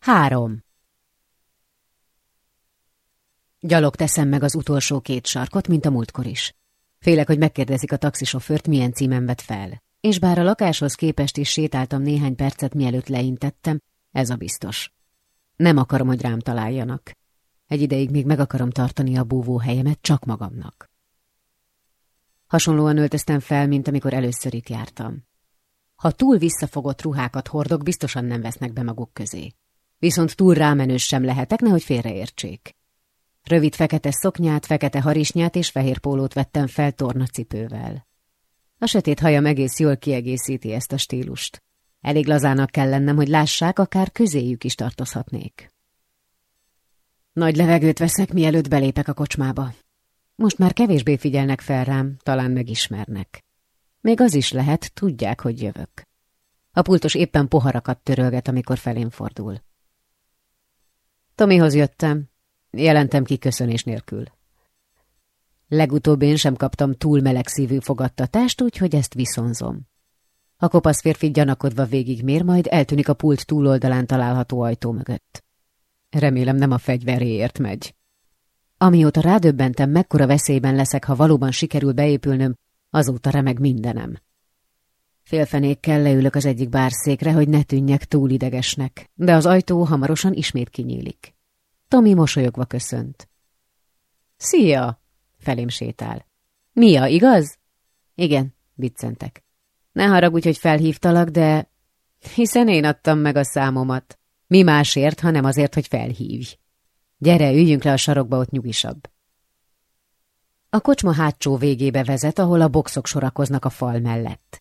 Három. Gyalog teszem meg az utolsó két sarkot, mint a múltkor is. Félek, hogy megkérdezik a taxisofőrt, milyen címen vett fel. És bár a lakáshoz képest is sétáltam néhány percet, mielőtt leintettem, ez a biztos. Nem akarom, hogy rám találjanak. Egy ideig még meg akarom tartani a búvó helyemet csak magamnak. Hasonlóan öltöztem fel, mint amikor először itt jártam. Ha túl visszafogott ruhákat hordok, biztosan nem vesznek be maguk közé. Viszont túl rámenős sem lehetek, nehogy félreértsék. Rövid fekete szoknyát, fekete harisnyát és fehér pólót vettem fel tornacipővel. A sötét hajam egész jól kiegészíti ezt a stílust. Elég lazának kell lennem, hogy lássák, akár közéjük is tartozhatnék. Nagy levegőt veszek, mielőtt belépek a kocsmába. Most már kevésbé figyelnek fel rám, talán megismernek. Még az is lehet, tudják, hogy jövök. A pultos éppen poharakat törölget, amikor felén fordul. Tomihoz jöttem, jelentem ki köszönés nélkül. Legutóbb én sem kaptam túl meleg szívű fogadtatást, úgyhogy ezt viszonzom. A kopasz férfi gyanakodva végigmér, majd eltűnik a pult túloldalán található ajtó mögött. Remélem nem a fegyveréért megy. Amióta rádöbbentem, mekkora veszélyben leszek, ha valóban sikerül beépülnöm, azóta remeg mindenem. Félfenékkel leülök az egyik bárszékre, hogy ne tűnjek túl idegesnek, de az ajtó hamarosan ismét kinyílik. Tomi mosolyogva köszönt. Szia! felém sétál. Mia, igaz? Igen, viccentek. Ne haragudj, hogy felhívtalak, de... Hiszen én adtam meg a számomat. Mi másért, hanem azért, hogy felhívj. Gyere, üljünk le a sarokba, ott nyugisabb. A kocsma hátsó végébe vezet, ahol a boxok sorakoznak a fal mellett.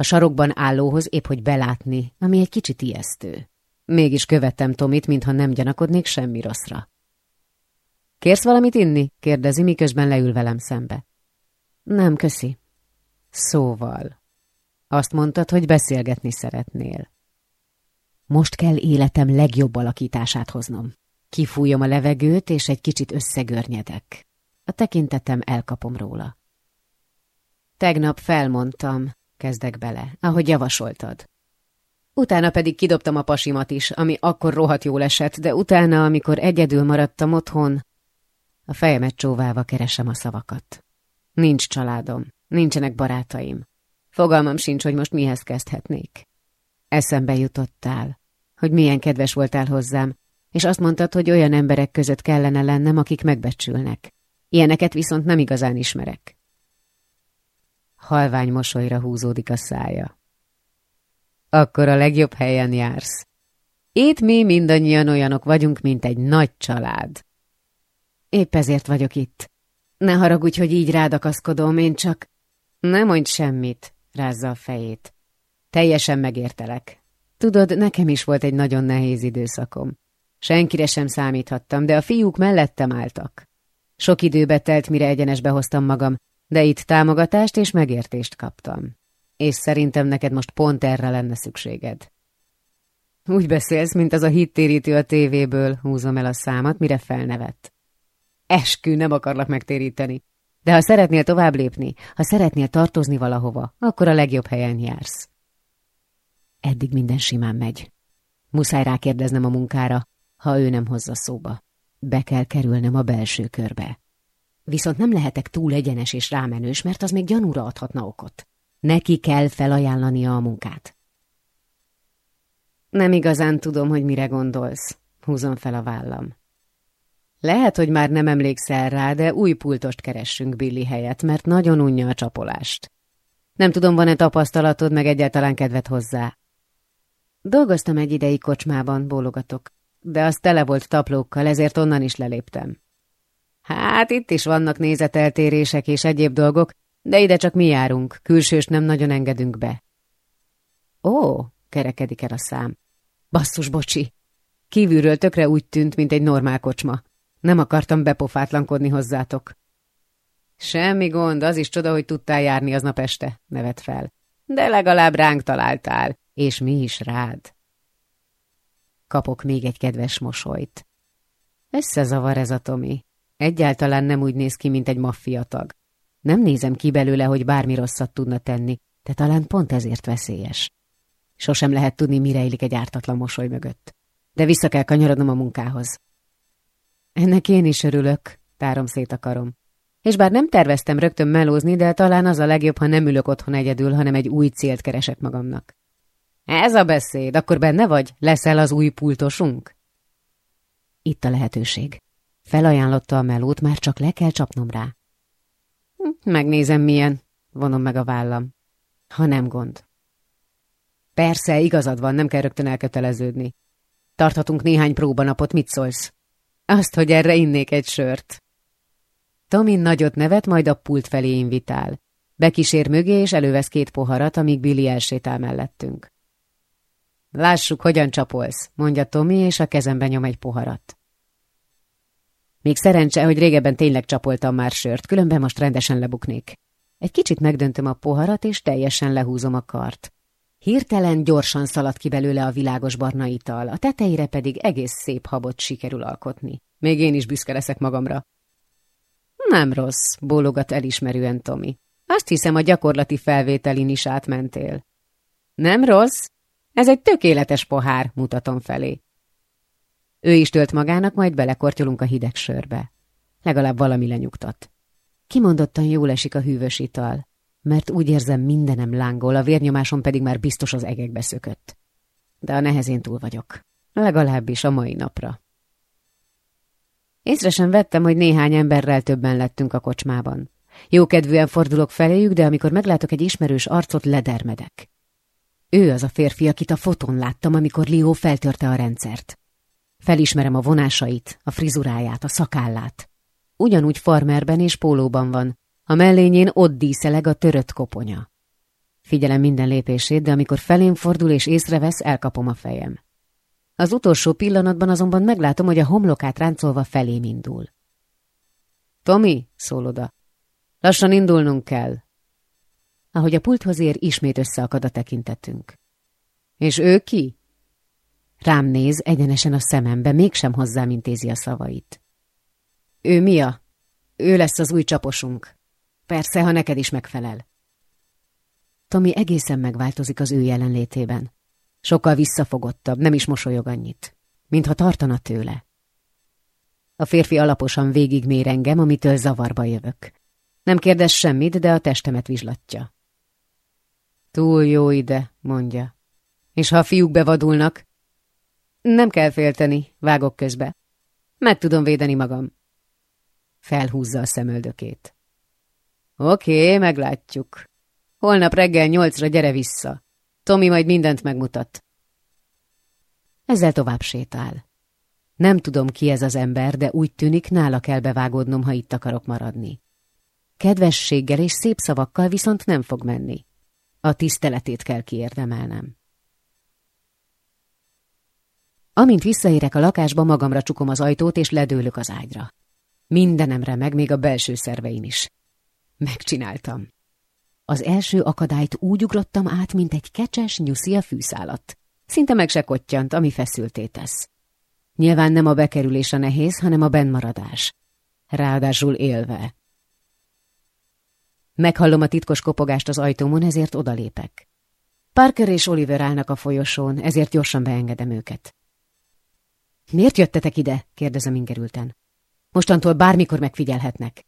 A sarokban állóhoz épp hogy belátni, ami egy kicsit ijesztő. Mégis követtem Tomit, mintha nem gyanakodnék semmi rosszra. Kérsz valamit inni? kérdezi, miközben leül velem szembe. Nem, köszi. Szóval. Azt mondtad, hogy beszélgetni szeretnél. Most kell életem legjobb alakítását hoznom. Kifújom a levegőt, és egy kicsit összegörnyedek. A tekintetem elkapom róla. Tegnap felmondtam, kezdek bele, ahogy javasoltad. Utána pedig kidobtam a pasimat is, ami akkor rohadt jól esett, de utána, amikor egyedül maradtam otthon, a fejemet csóválva keresem a szavakat. Nincs családom, nincsenek barátaim. Fogalmam sincs, hogy most mihez kezdhetnék. Eszembe jutottál, hogy milyen kedves voltál hozzám, és azt mondtad, hogy olyan emberek között kellene lennem, akik megbecsülnek. Ilyeneket viszont nem igazán ismerek. Halvány mosolyra húzódik a szája. Akkor a legjobb helyen jársz. Itt mi mindannyian olyanok vagyunk, mint egy nagy család. Épp ezért vagyok itt. Ne haragudj, hogy így rádakaszkodom, én csak... Ne mondj semmit, rázza a fejét. Teljesen megértelek. Tudod, nekem is volt egy nagyon nehéz időszakom. Senkire sem számíthattam, de a fiúk mellettem álltak. Sok időbe telt, mire egyenesbe hoztam magam, de itt támogatást és megértést kaptam. És szerintem neked most pont erre lenne szükséged. Úgy beszélsz, mint az a hittérítő a tévéből, húzom el a számat, mire felnevet. Eskü, nem akarlak megtéríteni. De ha szeretnél tovább lépni, ha szeretnél tartozni valahova, akkor a legjobb helyen jársz. Eddig minden simán megy. Muszáj rákérdeznem a munkára, ha ő nem hozza szóba. Be kell kerülnem a belső körbe. Viszont nem lehetek túl egyenes és rámenős, mert az még gyanúra adhatna okot. Neki kell felajánlania a munkát. Nem igazán tudom, hogy mire gondolsz. Húzom fel a vállam. Lehet, hogy már nem emlékszel rá, de új pultost keressünk Billy helyett, mert nagyon unja a csapolást. Nem tudom, van-e tapasztalatod, meg egyáltalán kedved hozzá. Dolgoztam egy ideig kocsmában, bólogatok, de az tele volt taplókkal, ezért onnan is leléptem. Hát itt is vannak nézeteltérések és egyéb dolgok, de ide csak mi járunk, külsős nem nagyon engedünk be. Ó, kerekedik el a szám. Basszus, bocsi! Kívülről tökre úgy tűnt, mint egy normál kocsma. Nem akartam bepofátlankodni hozzátok. Semmi gond, az is csoda, hogy tudtál járni aznap este, nevet fel. De legalább ránk találtál, és mi is rád. Kapok még egy kedves mosolyt. Összezavar ez a Tomi. Egyáltalán nem úgy néz ki, mint egy maffiatag. Nem nézem ki belőle, hogy bármi rosszat tudna tenni, de talán pont ezért veszélyes. Sosem lehet tudni, mire illik egy ártatlan mosoly mögött. de vissza kell kanyarodnom a munkához. Ennek én is örülök, tárom szét a karom. És bár nem terveztem rögtön melózni, de talán az a legjobb, ha nem ülök otthon egyedül, hanem egy új célt keresek magamnak. Ez a beszéd, akkor benne vagy? Leszel az új pultosunk? Itt a lehetőség. Felajánlotta a melót, már csak le kell csapnom rá. Hm, megnézem milyen, vonom meg a vállam. Ha nem gond. Persze, igazad van, nem kell rögtön elköteleződni. Tarthatunk néhány próbanapot, mit szólsz? Azt, hogy erre innék egy sört. Tomin nagyot nevet, majd a pult felé invitál. Bekísér mögé, és elővesz két poharat, amíg Billy elsétál mellettünk. Lássuk, hogyan csapolsz, mondja Tomi, és a kezembe nyom egy poharat. Még szerencse, hogy régebben tényleg csapoltam már sört, különben most rendesen lebuknék. Egy kicsit megdöntöm a poharat, és teljesen lehúzom a kart. Hirtelen gyorsan szalad ki belőle a világos barna ital, a tetejére pedig egész szép habot sikerül alkotni. Még én is büszke leszek magamra. Nem rossz, bólogat elismerően Tomi. Azt hiszem, a gyakorlati felvételin is átmentél. Nem rossz? Ez egy tökéletes pohár, mutatom felé. Ő is tölt magának, majd belekortyolunk a hideg sörbe. Legalább valami lenyugtat. Kimondottan jól esik a hűvös ital, mert úgy érzem mindenem lángol, a vérnyomásom pedig már biztos az egekbe szökött. De a nehezén túl vagyok. Legalábbis a mai napra. Észre sem vettem, hogy néhány emberrel többen lettünk a kocsmában. Jókedvűen fordulok feléjük, de amikor meglátok egy ismerős arcot, ledermedek. Ő az a férfi, akit a fotón láttam, amikor Leo feltörte a rendszert. Felismerem a vonásait, a frizuráját, a szakállát. Ugyanúgy farmerben és pólóban van, a mellényén ott díszeleg a törött koponya. Figyelem minden lépését, de amikor felém fordul és észrevesz, elkapom a fejem. Az utolsó pillanatban azonban meglátom, hogy a homlokát ráncolva felém indul. Tomi, szól oda. Lassan indulnunk kell. Ahogy a pulthoz ér, ismét összeakad a tekintetünk. És ő ki? Rám néz egyenesen a szemembe, mégsem hozzám intézi a szavait. Ő Mia. Ő lesz az új csaposunk. Persze, ha neked is megfelel. Tomi egészen megváltozik az ő jelenlétében. Sokkal visszafogottabb, nem is mosolyog annyit, mintha tartana tőle. A férfi alaposan végigmér engem, amitől zavarba jövök. Nem kérdez semmit, de a testemet vizslatja. Túl jó ide, mondja. És ha a fiúk bevadulnak? Nem kell félteni, vágok közbe. Meg tudom védeni magam. Felhúzza a szemöldökét. Oké, meglátjuk. Holnap reggel nyolcra gyere vissza. Tomi majd mindent megmutat. Ezzel tovább sétál. Nem tudom, ki ez az ember, de úgy tűnik, nála kell bevágódnom, ha itt akarok maradni. Kedvességgel és szép szavakkal viszont nem fog menni. A tiszteletét kell kiérdemelnem. Amint visszaérek a lakásba, magamra csukom az ajtót, és ledőlök az ágyra. Mindenemre meg, még a belső szerveim is. Megcsináltam. Az első akadályt úgy ugrottam át, mint egy kecses nyuszi a fűszálat. Szinte meg se kottyant, ami feszülté tesz. Nyilván nem a bekerülés a nehéz, hanem a benmaradás. Ráadásul élve. Meghallom a titkos kopogást az ajtómon, ezért odalépek. Parker és Oliver állnak a folyosón, ezért gyorsan beengedem őket. Miért jöttetek ide? kérdezem ingerülten. Mostantól bármikor megfigyelhetnek.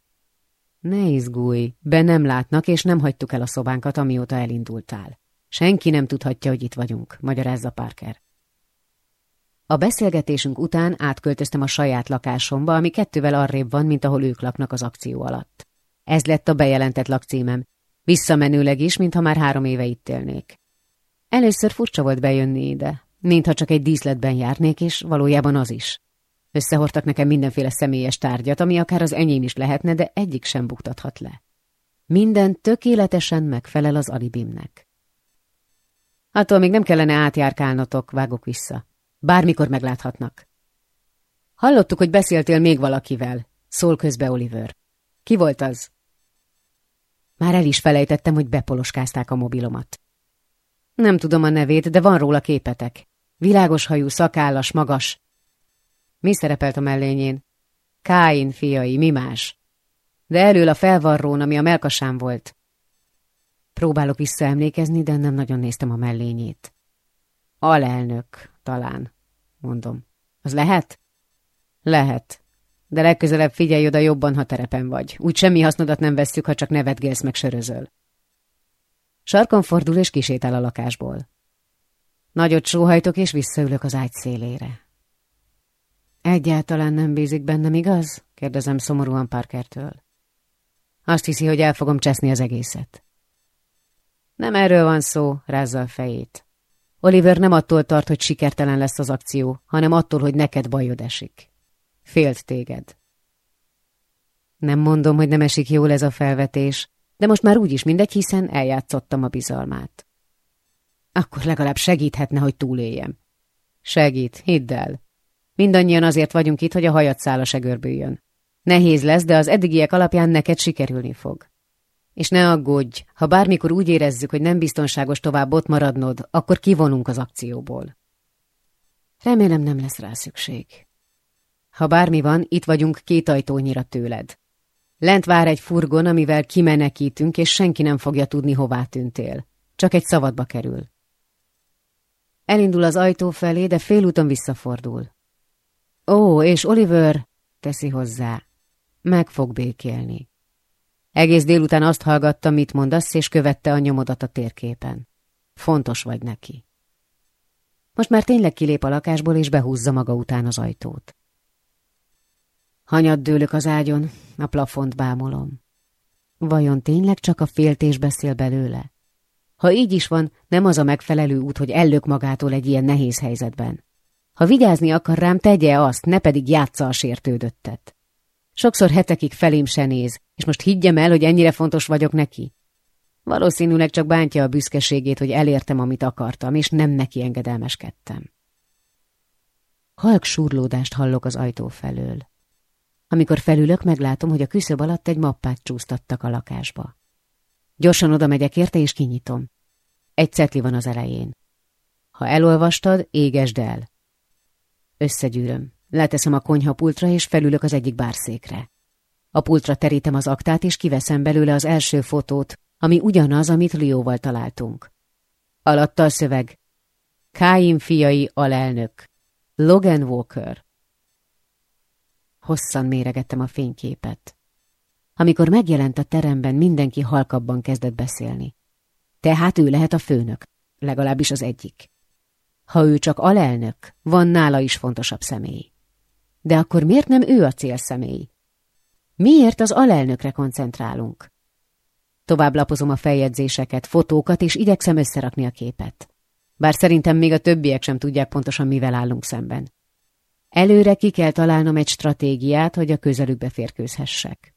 Ne izgulj, be nem látnak, és nem hagytuk el a szobánkat, amióta elindultál. Senki nem tudhatja, hogy itt vagyunk, magyarázza Parker. A beszélgetésünk után átköltöztem a saját lakásomba, ami kettővel arrébb van, mint ahol ők laknak az akció alatt. Ez lett a bejelentett lakcímem. Visszamenőleg is, mintha már három éve itt élnék. Először furcsa volt bejönni ide, mintha csak egy díszletben járnék, és valójában az is. Összehordtak nekem mindenféle személyes tárgyat, ami akár az enyém is lehetne, de egyik sem buktathat le. Minden tökéletesen megfelel az alibimnek. Attól még nem kellene átjárkálnotok, vágok vissza. Bármikor megláthatnak. Hallottuk, hogy beszéltél még valakivel, szól közbe Oliver. Ki volt az? Már el is felejtettem, hogy bepoloskázták a mobilomat. Nem tudom a nevét, de van róla képetek. Világos hajú, szakállas, magas. Mi szerepelt a mellényén? Káin fiai, mi más? De elől a felvarrón, ami a melkasám volt. Próbálok visszaemlékezni, de nem nagyon néztem a mellényét. Alelnök, talán. mondom. Az lehet? Lehet. De legközelebb figyelj oda jobban, ha terepen vagy. Úgy semmi hasznodat nem vesszük, ha csak nevetgélsz meg sörözöl. Sarkon fordul és kisétál a lakásból. Nagyot sóhajtok és visszaülök az ágy szélére. Egyáltalán nem bízik bennem, igaz? kérdezem szomorúan Parkertől. Azt hiszi, hogy el fogom cseszni az egészet. Nem erről van szó, rázza a fejét. Oliver nem attól tart, hogy sikertelen lesz az akció, hanem attól, hogy neked bajod esik. Félt téged. Nem mondom, hogy nem esik jól ez a felvetés, de most már úgyis mindegy, hiszen eljátszottam a bizalmát. Akkor legalább segíthetne, hogy túléljem. Segít, hidd el. Mindannyian azért vagyunk itt, hogy a hajat szála se. Nehéz lesz, de az eddigiek alapján neked sikerülni fog. És ne aggódj, ha bármikor úgy érezzük, hogy nem biztonságos tovább ott maradnod, akkor kivonunk az akcióból. Remélem nem lesz rá szükség. Ha bármi van, itt vagyunk két ajtónyira tőled. Lent vár egy furgon, amivel kimenekítünk, és senki nem fogja tudni, hová tűntél. Csak egy szabadba kerül. Elindul az ajtó felé, de félúton visszafordul. Ó, és Oliver, teszi hozzá, meg fog békélni. Egész délután azt hallgatta, mit mondasz, és követte a nyomodat a térképen. Fontos vagy neki. Most már tényleg kilép a lakásból, és behúzza maga után az ajtót. Hanyat dőlök az ágyon, a plafont bámolom. Vajon tényleg csak a féltés beszél belőle? Ha így is van, nem az a megfelelő út, hogy ellök magától egy ilyen nehéz helyzetben. Ha vigyázni akar rám, tegye azt, ne pedig játsza a sértődöttet. Sokszor hetekig felém se néz, és most higgyem el, hogy ennyire fontos vagyok neki. Valószínűleg csak bántja a büszkeségét, hogy elértem, amit akartam, és nem neki engedelmeskedtem. Halk surlódást hallok az ajtó felől. Amikor felülök, meglátom, hogy a küszöb alatt egy mappát csúsztattak a lakásba. Gyorsan oda megyek érte, és kinyitom. Egy cetli van az elején. Ha elolvastad, égesd el. Összegyűröm. Leteszem a konyhapultra, és felülök az egyik bárszékre. A pultra terítem az aktát, és kiveszem belőle az első fotót, ami ugyanaz, amit Lióval találtunk. Alatta a szöveg. Káim fiai alelnök. Logan Walker. Hosszan méregettem a fényképet. Amikor megjelent a teremben, mindenki halkabban kezdett beszélni. Tehát ő lehet a főnök, legalábbis az egyik. Ha ő csak alelnök, van nála is fontosabb személy. De akkor miért nem ő a célszemély? Miért az alelnökre koncentrálunk? Tovább lapozom a feljegyzéseket, fotókat, és igyekszem összerakni a képet. Bár szerintem még a többiek sem tudják pontosan, mivel állunk szemben. Előre ki kell találnom egy stratégiát, hogy a közelükbe férkőzhessek.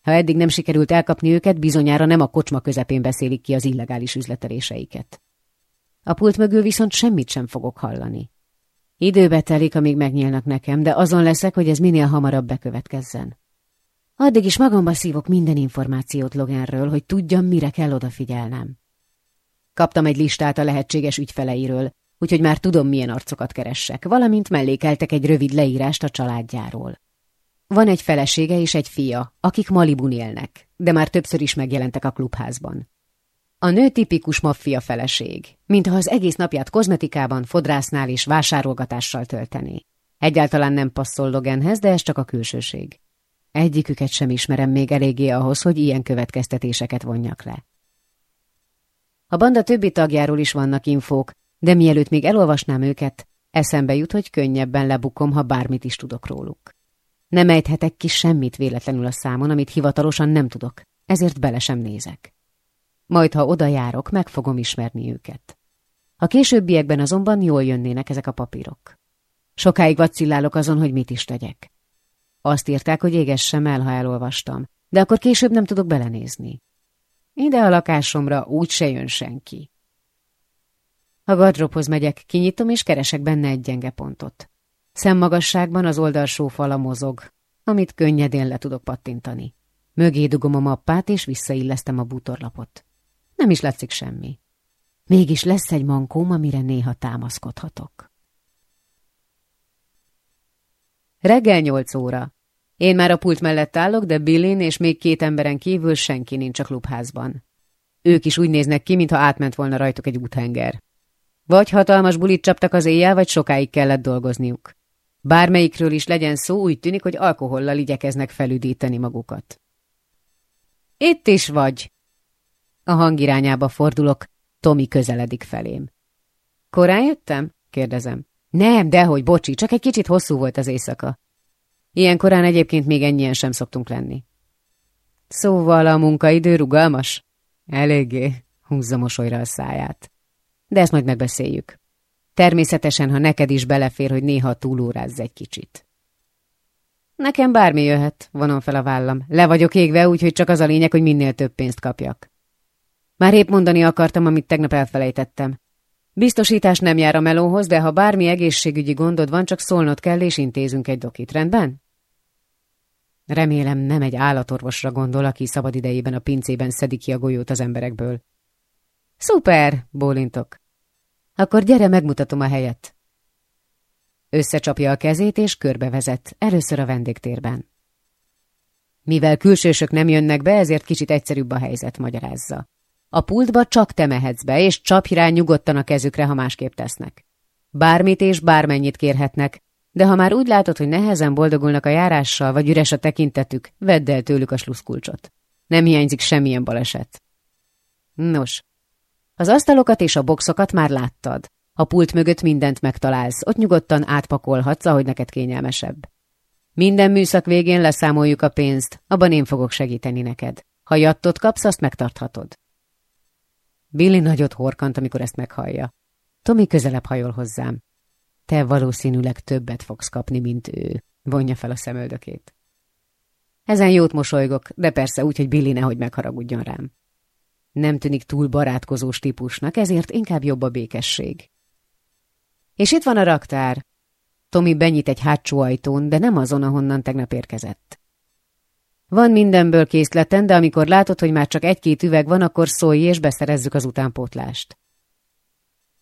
Ha eddig nem sikerült elkapni őket, bizonyára nem a kocsma közepén beszélik ki az illegális üzleteléseiket. A pult mögül viszont semmit sem fogok hallani. Időbe telik, amíg megnyílnak nekem, de azon leszek, hogy ez minél hamarabb bekövetkezzen. Addig is magamba szívok minden információt Loganről, hogy tudjam, mire kell odafigyelnem. Kaptam egy listát a lehetséges ügyfeleiről, úgyhogy már tudom, milyen arcokat keressek, valamint mellékeltek egy rövid leírást a családjáról. Van egy felesége és egy fia, akik Malibun élnek, de már többször is megjelentek a klubházban. A nő tipikus maffia feleség, mintha az egész napját kozmetikában, fodrásznál és vásárolgatással töltené. Egyáltalán nem passzol Loganhez, de ez csak a külsőség. Egyiküket sem ismerem még eléggé ahhoz, hogy ilyen következtetéseket vonjak le. A banda többi tagjáról is vannak infók, de mielőtt még elolvasnám őket, eszembe jut, hogy könnyebben lebukom, ha bármit is tudok róluk. Nem ejthetek ki semmit véletlenül a számon, amit hivatalosan nem tudok, ezért bele sem nézek. Majd, ha oda járok, meg fogom ismerni őket. A későbbiekben azonban jól jönnének ezek a papírok. Sokáig vacillálok azon, hogy mit is tegyek. Azt írták, hogy égessem el, ha elolvastam, de akkor később nem tudok belenézni. Ide a lakásomra úgy se jön senki. A gardróbhoz megyek, kinyitom és keresek benne egy gyenge pontot. Szemmagasságban az oldalsó fala mozog, amit könnyedén le tudok pattintani. Mögé dugom a mappát, és visszaillesztem a bútorlapot. Nem is látszik semmi. Mégis lesz egy mankóm, amire néha támaszkodhatok. Reggel nyolc óra. Én már a pult mellett állok, de Billin és még két emberen kívül senki nincs a klubházban. Ők is úgy néznek ki, mintha átment volna rajtuk egy úthenger. Vagy hatalmas bulit csaptak az éjjel, vagy sokáig kellett dolgozniuk. Bármelyikről is legyen szó, úgy tűnik, hogy alkohollal igyekeznek felüdíteni magukat. Itt is vagy! A hang irányába fordulok, Tomi közeledik felém. Korán jöttem? kérdezem. Nem, dehogy, bocsi, csak egy kicsit hosszú volt az éjszaka. Ilyen korán egyébként még ennyien sem szoktunk lenni. Szóval a munkaidő rugalmas? Eléggé, húzza mosolyra a száját. De ezt majd megbeszéljük. Természetesen, ha neked is belefér, hogy néha túlórázz egy kicsit. Nekem bármi jöhet, vonom fel a vállam. Le vagyok égve, úgyhogy csak az a lényeg, hogy minél több pénzt kapjak. Már épp mondani akartam, amit tegnap elfelejtettem. Biztosítás nem jár a melóhoz, de ha bármi egészségügyi gondod van, csak szólnod kell, és intézünk egy dokit, rendben? Remélem nem egy állatorvosra gondol, aki szabad idejében a pincében szedi ki a golyót az emberekből. Szuper, bólintok. Akkor gyere, megmutatom a helyet. Összecsapja a kezét és körbevezet, először a vendégtérben. Mivel külsősök nem jönnek be, ezért kicsit egyszerűbb a helyzet, magyarázza. A pultba csak te mehetsz be, és csapj rá nyugodtan a kezükre, ha másképp tesznek. Bármit és bármennyit kérhetnek, de ha már úgy látod, hogy nehezen boldogulnak a járással, vagy üres a tekintetük, vedd el tőlük a sluszkulcsot. Nem hiányzik semmilyen baleset. Nos, az asztalokat és a boxokat már láttad. A pult mögött mindent megtalálsz, ott nyugodtan átpakolhatsz, ahogy neked kényelmesebb. Minden műszak végén leszámoljuk a pénzt, abban én fogok segíteni neked. Ha jattot kapsz, azt megtarthatod. Billy nagyot horkant, amikor ezt meghallja. Tomi közelebb hajol hozzám. Te valószínűleg többet fogsz kapni, mint ő, vonja fel a szemöldökét. Ezen jót mosolygok, de persze úgy, hogy Billy nehogy megharagudjon rám. Nem tűnik túl barátkozós típusnak, ezért inkább jobb a békesség. És itt van a raktár. Tomi benyit egy hátsó ajtón, de nem azon, ahonnan tegnap érkezett. Van mindenből készleten, de amikor látod, hogy már csak egy-két üveg van, akkor szólj és beszerezzük az utánpótlást.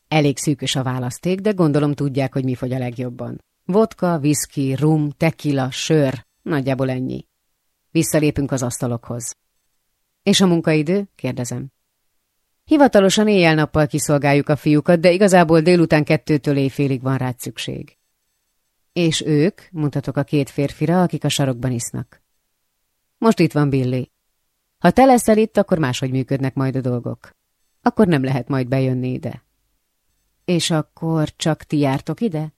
Elég szűkös a választék, de gondolom tudják, hogy mi fogy a legjobban. Vodka, whisky, rum, tequila, sör, nagyjából ennyi. Visszalépünk az asztalokhoz. És a munkaidő? kérdezem. Hivatalosan éjjel-nappal kiszolgáljuk a fiúkat, de igazából délután kettőtől éjfélig van rá szükség. És ők, mutatok a két férfira, akik a sarokban isznak. Most itt van Billy. Ha te leszel itt, akkor máshogy működnek majd a dolgok. Akkor nem lehet majd bejönni ide. És akkor csak ti jártok ide?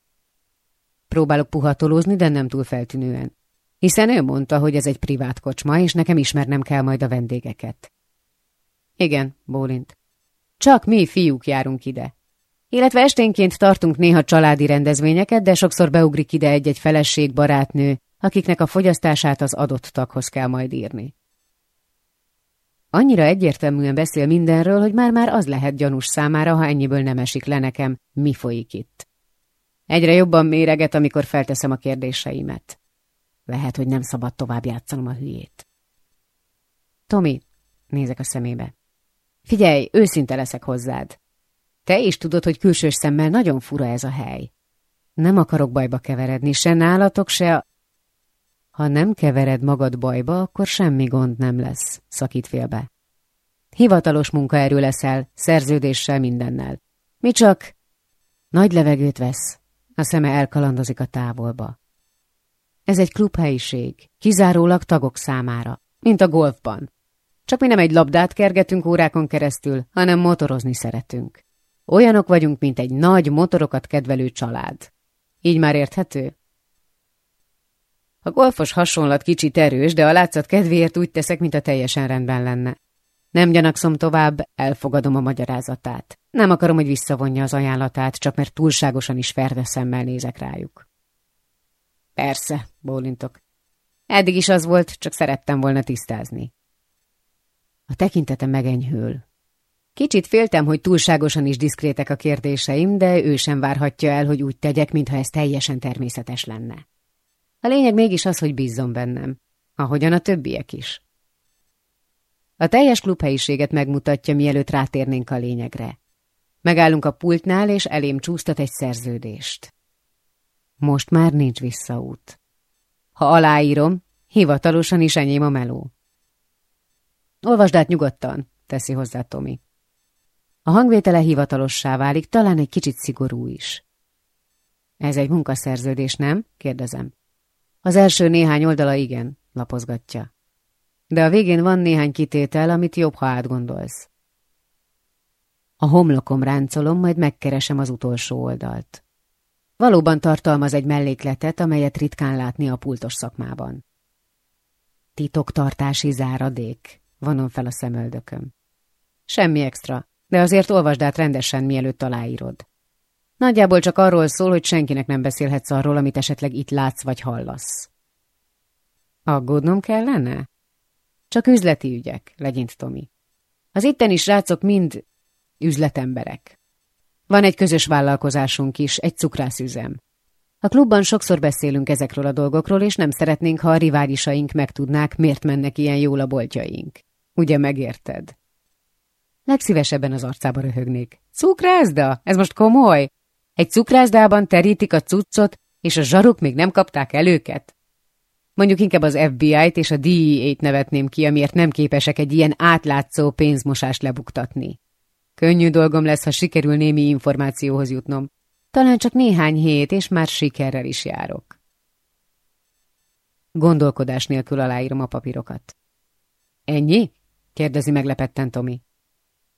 Próbálok puhatolózni, de nem túl feltűnően. Hiszen ő mondta, hogy ez egy privát kocsma, és nekem ismernem kell majd a vendégeket. Igen, bólint. Csak mi fiúk járunk ide. Illetve esténként tartunk néha családi rendezvényeket, de sokszor beugrik ide egy-egy feleség, barátnő, akiknek a fogyasztását az adott taghoz kell majd írni. Annyira egyértelműen beszél mindenről, hogy már-már az lehet gyanús számára, ha ennyiből nem esik le nekem, mi folyik itt. Egyre jobban méreget, amikor felteszem a kérdéseimet. Lehet, hogy nem szabad tovább játszanom a hülyét. Tomi, nézek a szemébe. Figyelj, őszinte leszek hozzád. Te is tudod, hogy külsős szemmel nagyon fura ez a hely. Nem akarok bajba keveredni, se nálatok, se a... Ha nem kevered magad bajba, akkor semmi gond nem lesz, szakít félbe. Hivatalos munkaerő leszel, szerződéssel, mindennel. Mi csak... Nagy levegőt vesz, a szeme elkalandozik a távolba. Ez egy klubhelyiség, kizárólag tagok számára, mint a golfban. Csak mi nem egy labdát kergetünk órákon keresztül, hanem motorozni szeretünk. Olyanok vagyunk, mint egy nagy motorokat kedvelő család. Így már érthető? A golfos hasonlat kicsit erős, de a látszat kedvéért úgy teszek, mint a teljesen rendben lenne. Nem gyanakszom tovább, elfogadom a magyarázatát. Nem akarom, hogy visszavonja az ajánlatát, csak mert túlságosan is ferde szemmel nézek rájuk. Persze, bólintok. Eddig is az volt, csak szerettem volna tisztázni. A tekintete megenyhül. Kicsit féltem, hogy túlságosan is diszkrétek a kérdéseim, de ő sem várhatja el, hogy úgy tegyek, mintha ez teljesen természetes lenne. A lényeg mégis az, hogy bízzon bennem, ahogyan a többiek is. A teljes klubhelyiséget megmutatja, mielőtt rátérnénk a lényegre. Megállunk a pultnál, és elém csúsztat egy szerződést. Most már nincs visszaút. Ha aláírom, hivatalosan is enyém a meló. Olvasd át nyugodtan, teszi hozzá Tomi. A hangvétele hivatalossá válik, talán egy kicsit szigorú is. Ez egy munkaszerződés, nem? kérdezem. Az első néhány oldala igen, lapozgatja. De a végén van néhány kitétel, amit jobb, ha átgondolsz. A homlokom ráncolom, majd megkeresem az utolsó oldalt. Valóban tartalmaz egy mellékletet, amelyet ritkán látni a pultos szakmában. Titoktartási záradék, vonom fel a szemöldököm. Semmi extra, de azért olvasd át rendesen, mielőtt aláírod. Nagyjából csak arról szól, hogy senkinek nem beszélhetsz arról, amit esetleg itt látsz vagy hallasz. Aggódnom kellene? Csak üzleti ügyek, legyint Tomi. Az itteni srácok mind üzletemberek. Van egy közös vállalkozásunk is, egy cukrászüzem. A klubban sokszor beszélünk ezekről a dolgokról, és nem szeretnénk, ha a riválisaink megtudnák, miért mennek ilyen jól a boltjaink. Ugye megérted? Legszívesebben az arcába röhögnék. Cukrászda? Ez most komoly? Egy cukrászdában terítik a cuccot, és a zsaruk még nem kapták el őket? Mondjuk inkább az FBI-t és a DEA-t nevetném ki, amiért nem képesek egy ilyen átlátszó pénzmosást lebuktatni. Könnyű dolgom lesz, ha sikerül némi információhoz jutnom. Talán csak néhány hét, és már sikerrel is járok. Gondolkodás nélkül aláírom a papírokat. Ennyi? kérdezi meglepetten Tomi.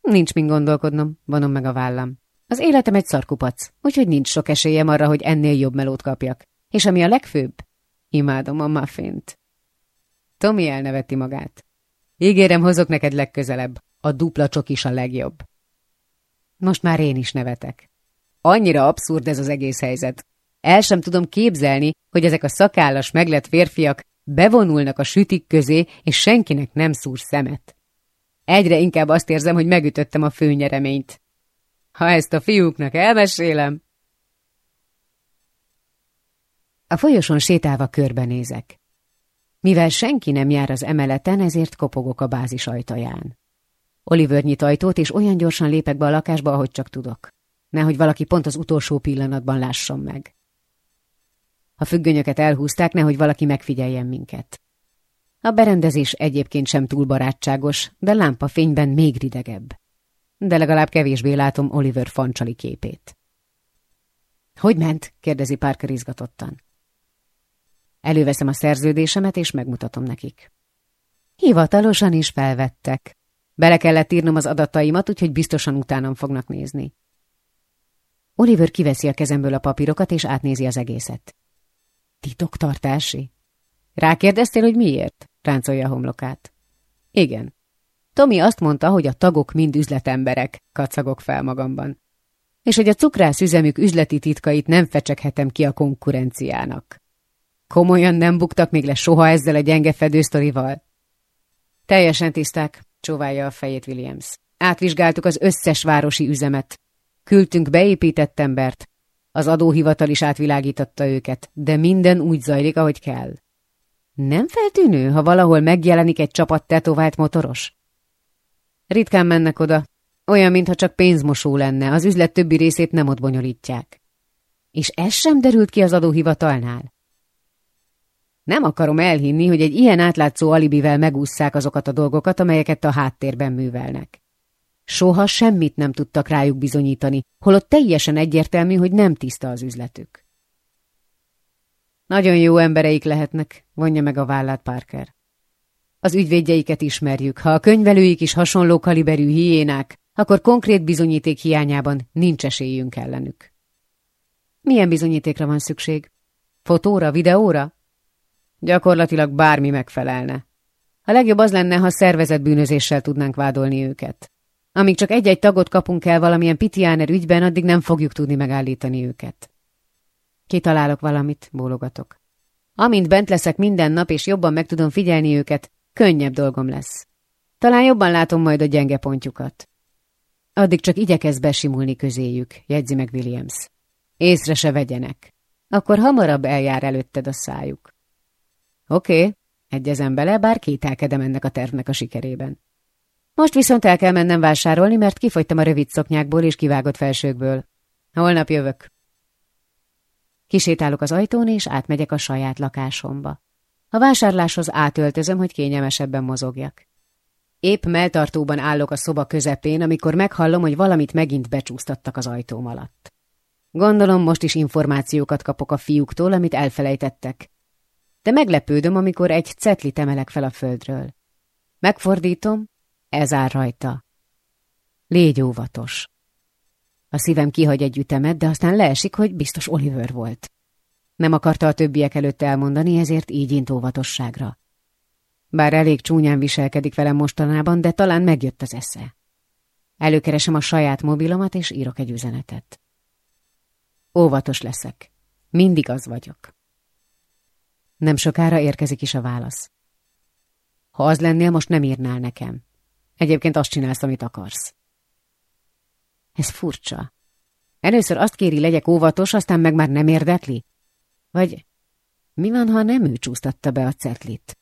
Nincs mind gondolkodnom, vonom meg a vállam. Az életem egy szarkupac, úgyhogy nincs sok esélyem arra, hogy ennél jobb melót kapjak. És ami a legfőbb, imádom a muffint. Tomi elneveti magát. Ígérem, hozok neked legközelebb. A dupla csok is a legjobb. Most már én is nevetek. Annyira abszurd ez az egész helyzet. El sem tudom képzelni, hogy ezek a szakállas meglett férfiak bevonulnak a sütik közé, és senkinek nem szúr szemet. Egyre inkább azt érzem, hogy megütöttem a főnyereményt. Ha ezt a fiúknak elmesélem... A folyoson sétálva körbenézek. Mivel senki nem jár az emeleten, ezért kopogok a bázis ajtaján. Oliver nyit ajtót, és olyan gyorsan lépek be a lakásba, ahogy csak tudok. Nehogy valaki pont az utolsó pillanatban lásson meg. A függönyöket elhúzták, nehogy valaki megfigyeljen minket. A berendezés egyébként sem túl barátságos, de lámpafényben még ridegebb. De legalább kevésbé látom Oliver fancsali képét. Hogy ment? kérdezi Parker izgatottan. Előveszem a szerződésemet, és megmutatom nekik. Hivatalosan is felvettek. Bele kellett írnom az adataimat, úgyhogy biztosan utánam fognak nézni. Oliver kiveszi a kezemből a papírokat, és átnézi az egészet. Titoktartási? Rákérdeztél, hogy miért? ráncolja a homlokát. Igen. Tomi azt mondta, hogy a tagok mind üzletemberek, kacagok fel magamban. És hogy a cukrász üzemük üzleti titkait nem fecseghetem ki a konkurenciának. Komolyan nem buktak még le soha ezzel a gyenge fedősztorival? Teljesen tiszták, csóválja a fejét Williams. Átvizsgáltuk az összes városi üzemet. Küldtünk beépített embert. Az adóhivatal is átvilágította őket, de minden úgy zajlik, ahogy kell. Nem feltűnő, ha valahol megjelenik egy csapat tetovált motoros? Ritkán mennek oda. Olyan, mintha csak pénzmosó lenne, az üzlet többi részét nem ott bonyolítják. És ez sem derült ki az adóhivatalnál? Nem akarom elhinni, hogy egy ilyen átlátszó alibivel megússzák azokat a dolgokat, amelyeket a háttérben művelnek. Soha semmit nem tudtak rájuk bizonyítani, holott teljesen egyértelmű, hogy nem tiszta az üzletük. Nagyon jó embereik lehetnek, vonja meg a vállát Parker. Az ügyvédjeiket ismerjük, ha a könyvelőik is hasonló kaliberű hiénák, akkor konkrét bizonyíték hiányában nincs esélyünk ellenük. Milyen bizonyítékra van szükség? Fotóra, videóra? Gyakorlatilag bármi megfelelne. A legjobb az lenne, ha szervezett bűnözéssel tudnánk vádolni őket. Amíg csak egy-egy tagot kapunk el valamilyen pitiáner ügyben, addig nem fogjuk tudni megállítani őket. Kitalálok valamit, bólogatok. Amint bent leszek minden nap, és jobban meg tudom figyelni őket, könnyebb dolgom lesz. Talán jobban látom majd a gyenge pontjukat. Addig csak igyekez besimulni közéjük, jegyzi meg Williams. Észre se vegyenek. Akkor hamarabb eljár előtted a szájuk. Oké, egyezem bele, bár kételkedem ennek a tervnek a sikerében. Most viszont el kell mennem vásárolni, mert kifogytam a rövid szoknyákból és kivágott felsőkből. Holnap jövök. Kisétálok az ajtón, és átmegyek a saját lakásomba. A vásárláshoz átöltözöm, hogy kényelmesebben mozogjak. Épp melltartóban állok a szoba közepén, amikor meghallom, hogy valamit megint becsúsztattak az ajtóm alatt. Gondolom, most is információkat kapok a fiúktól, amit elfelejtettek. De meglepődöm, amikor egy cetlit emelek fel a földről. Megfordítom, ez áll rajta. Légy óvatos. A szívem kihagy egy ütemet, de aztán leesik, hogy biztos Oliver volt. Nem akarta a többiek előtt elmondani, ezért így int óvatosságra. Bár elég csúnyán viselkedik velem mostanában, de talán megjött az esze. Előkeresem a saját mobilomat, és írok egy üzenetet. Óvatos leszek. Mindig az vagyok. Nem sokára érkezik is a válasz. Ha az lennél, most nem írnál nekem. Egyébként azt csinálsz, amit akarsz. Ez furcsa. Először azt kéri, legyek óvatos, aztán meg már nem érdekli? Vagy mi van, ha nem ő csúsztatta be a cetlit?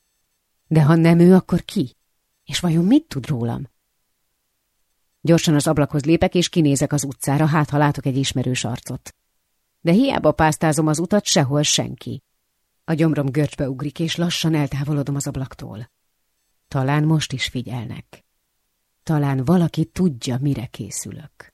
De ha nem ő, akkor ki? És vajon mit tud rólam? Gyorsan az ablakhoz lépek, és kinézek az utcára, hát ha látok egy ismerős arcot. De hiába pásztázom az utat, sehol senki. A gyomrom görcsbe ugrik, és lassan eltávolodom az ablaktól. Talán most is figyelnek. Talán valaki tudja, mire készülök.